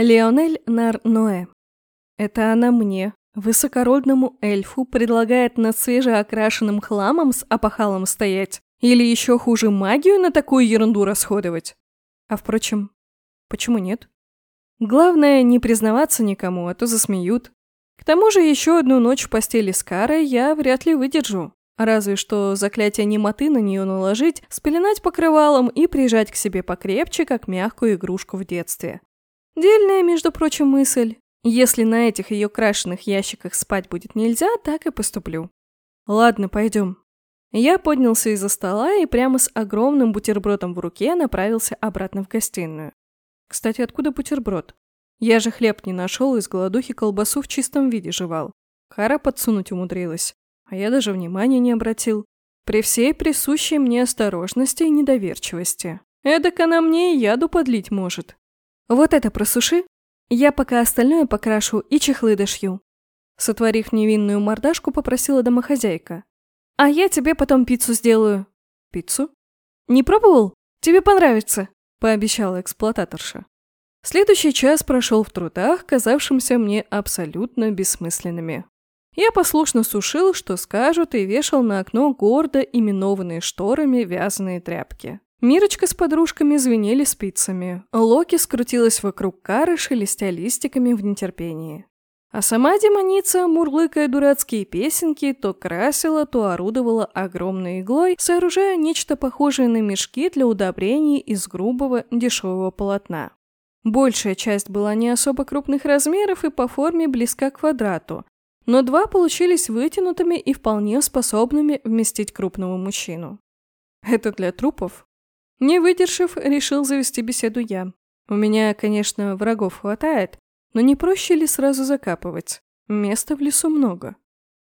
Леонель Нар-Ноэ. Это она мне, высокородному эльфу, предлагает над свежеокрашенным хламом с опахалом стоять? Или еще хуже магию на такую ерунду расходовать? А впрочем, почему нет? Главное, не признаваться никому, а то засмеют. К тому же еще одну ночь в постели с Карой я вряд ли выдержу. Разве что заклятие немоты на нее наложить, спеленать покрывалом и прижать к себе покрепче, как мягкую игрушку в детстве. Дельная, между прочим, мысль. Если на этих ее крашеных ящиках спать будет нельзя, так и поступлю. Ладно, пойдем. Я поднялся из-за стола и прямо с огромным бутербродом в руке направился обратно в гостиную. Кстати, откуда бутерброд? Я же хлеб не нашел и с голодухи колбасу в чистом виде жевал. Хара подсунуть умудрилась, а я даже внимания не обратил. При всей присущей мне осторожности и недоверчивости. Эдак она мне и яду подлить может. Вот это просуши. Я пока остальное покрашу и чехлы дошью. Сотворив невинную мордашку, попросила домохозяйка. А я тебе потом пиццу сделаю. Пиццу? Не пробовал? Тебе понравится, пообещала эксплуататорша. Следующий час прошел в трудах, казавшимся мне абсолютно бессмысленными. Я послушно сушил, что скажут, и вешал на окно гордо именованные шторами вязаные тряпки. Мирочка с подружками звенели спицами. Локи скрутилась вокруг кары, шелестя листиками в нетерпении. А сама демоница, мурлыкая дурацкие песенки, то красила, то орудовала огромной иглой, сооружая нечто похожее на мешки для удобрений из грубого дешевого полотна. Большая часть была не особо крупных размеров и по форме близка к квадрату, но два получились вытянутыми и вполне способными вместить крупного мужчину. Это для трупов? Не выдержав, решил завести беседу я. У меня, конечно, врагов хватает, но не проще ли сразу закапывать? Места в лесу много.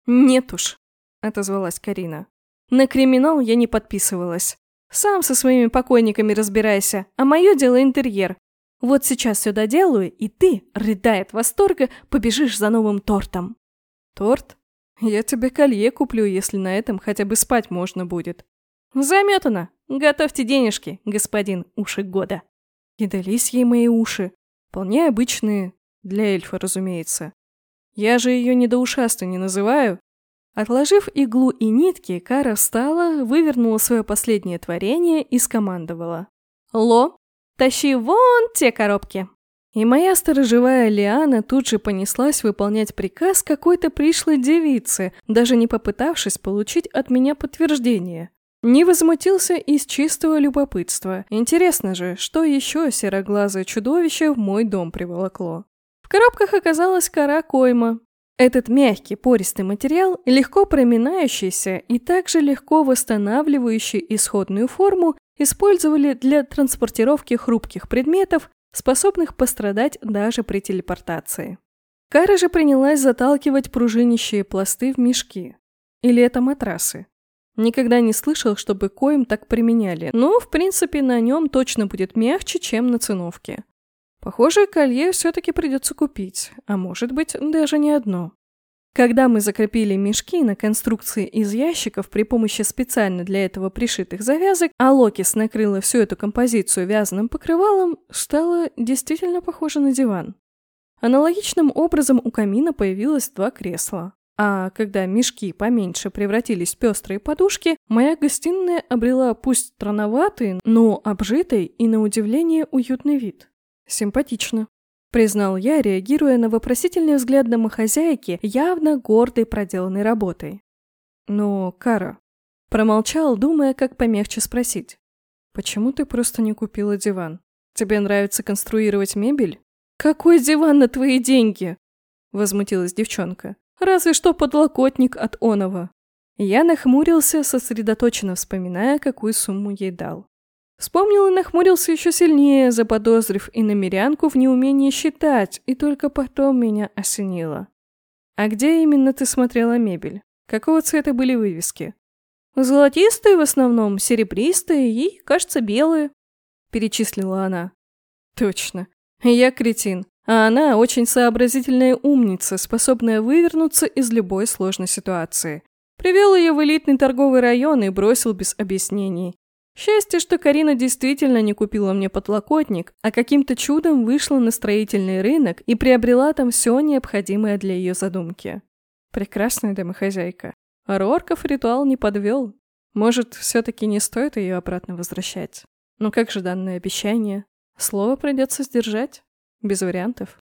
Нет уж, отозвалась Карина. На криминал я не подписывалась. Сам со своими покойниками разбирайся, а мое дело интерьер. Вот сейчас все доделаю, и ты, рыдая от восторга, побежишь за новым тортом. Торт? Я тебе колье куплю, если на этом хотя бы спать можно будет. Заметано. Готовьте денежки, господин уши года. И дались ей мои уши. Вполне обычные, для эльфа, разумеется. Я же ее недоушастой не называю. Отложив иглу и нитки, Кара встала, вывернула свое последнее творение и скомандовала. «Ло, тащи вон те коробки!» И моя сторожевая Лиана тут же понеслась выполнять приказ какой-то пришлой девицы, даже не попытавшись получить от меня подтверждение. Не возмутился из чистого любопытства. Интересно же, что еще сероглазое чудовище в мой дом приволокло. В коробках оказалась кора койма. Этот мягкий, пористый материал, легко проминающийся и также легко восстанавливающий исходную форму, использовали для транспортировки хрупких предметов, способных пострадать даже при телепортации. Кара же принялась заталкивать пружинищие пласты в мешки. Или это матрасы. Никогда не слышал, чтобы коим так применяли, но, в принципе, на нем точно будет мягче, чем на циновке. Похоже, колье все-таки придется купить, а может быть, даже не одно. Когда мы закрепили мешки на конструкции из ящиков при помощи специально для этого пришитых завязок, а Локис накрыла всю эту композицию вязаным покрывалом, стало действительно похоже на диван. Аналогичным образом у камина появилось два кресла. А когда мешки поменьше превратились в пестрые подушки, моя гостиная обрела пусть странноватый, но обжитый и, на удивление, уютный вид. Симпатично. Признал я, реагируя на вопросительный взгляд домохозяйки, явно гордой проделанной работой. Но, Кара, промолчал, думая, как помягче спросить. Почему ты просто не купила диван? Тебе нравится конструировать мебель? Какой диван на твои деньги? Возмутилась девчонка. Разве что подлокотник от Онова. Я нахмурился, сосредоточенно вспоминая, какую сумму ей дал. Вспомнил и нахмурился еще сильнее, заподозрив и намерянку в неумении считать, и только потом меня осенило. «А где именно ты смотрела мебель? Какого цвета были вывески?» «Золотистые в основном, серебристые и, кажется, белые», — перечислила она. «Точно. Я кретин. А она очень сообразительная умница, способная вывернуться из любой сложной ситуации. Привел ее в элитный торговый район и бросил без объяснений. Счастье, что Карина действительно не купила мне подлокотник, а каким-то чудом вышла на строительный рынок и приобрела там все необходимое для ее задумки. Прекрасная домохозяйка. Рорков ритуал не подвел. Может, все-таки не стоит ее обратно возвращать. Но как же данное обещание? Слово придется сдержать. Без вариантов.